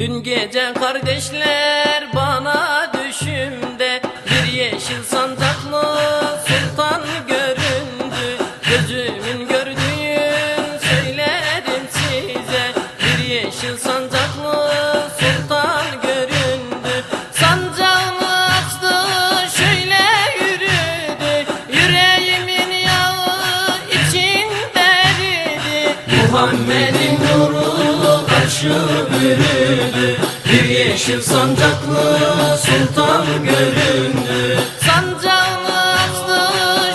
Dün gece kardeşler bana düşümde Bir yeşil sancaklı sultan göründü. Gözümün gördüğün söylerim size Bir yeşil sancaklı sultan göründü. Sancağını açtı şöyle yürüdü Yüreğimin yağı içinde eridi. Muhammed'in nuru karşı bürüdü Bir yeşil sancaklı sultan göründü Sancağını açtı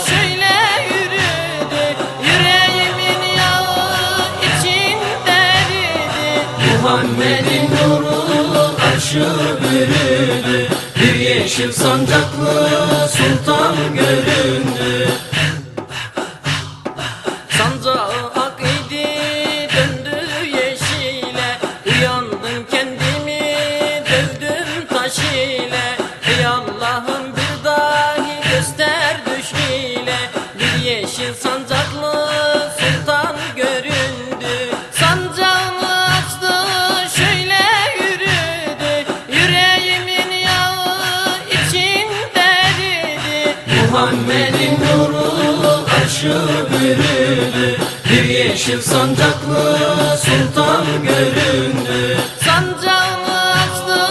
şöyle yürüdü Yüreğimin yağı içinde eridi Muhammed'in nuru karşı bürüdü Bir yeşil sancaklı sultan göründü Muhammed'in nuru karşı bürüdü Bir yeşil sancaklı sultan göründü. Sancağını açtı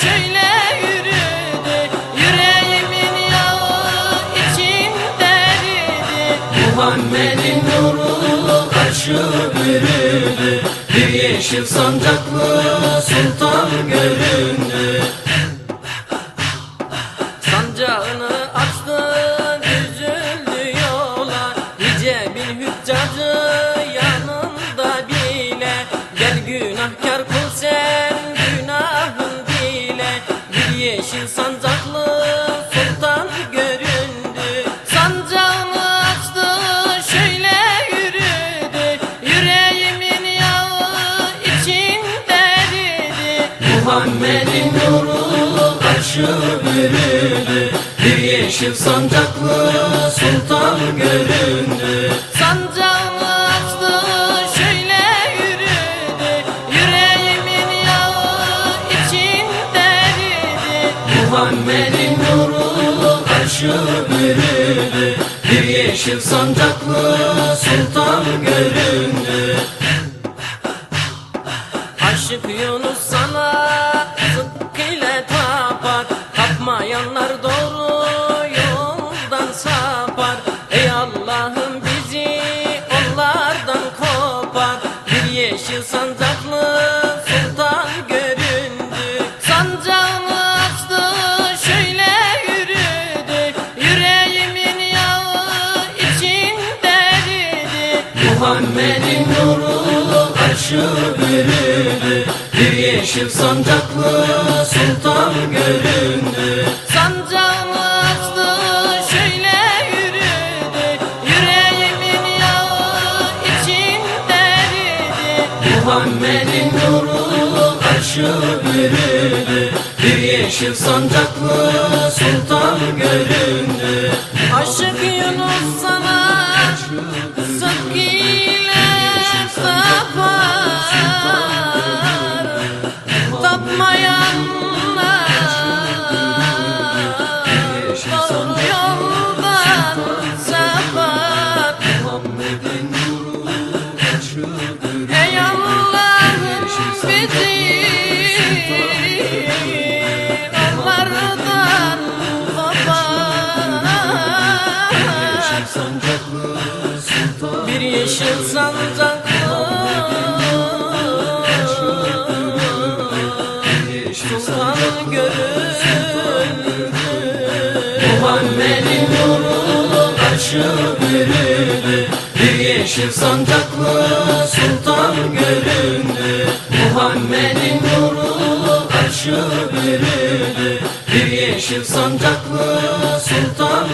şöyle yürüdü. Yüreğimin yağı içinde eridi. Muhammed'in nuru karşı bürüdü Bir yeşil sancaklı sultan göründü. Sancağını Muhammed'in nuru karşı bürüdü Bir yeşil sancaklı sultan göründü Sancağını açtı şöyle yürüdü Yüreğimin yağı içinde eridi. Muhammed'in nuru karşı bürüdü Bir yeşil sancaklı sultan göründü Aşık Yunus sana Tapmayanlar doğru yoldan sapar. Ey Allah'ım bizi onlardan kopar. Bir yeşil sancaklı sultan göründü. Sancağını açtı şöyle yürüdü. Yüreğimin yağı içinde eridi Muhammed'in nuru karşı bürüdü Bir yeşil sancaklı sultan göründü. Sancağını açtı şöyle yürüdü. Yüreğimin yağı içinde eridi. Muhammed'in nuru karşı bürüdü Bir yeşil sancaklı sultan göründü. Aşık Yunus Bir yeşil sancaklı Sultan göründü Muhammed'in nuru karşı bürüdü Bir yeşil sancaklı sultan göründü Muhammed'in nuru karşı bürüdü Bir yeşil sancaklı sultan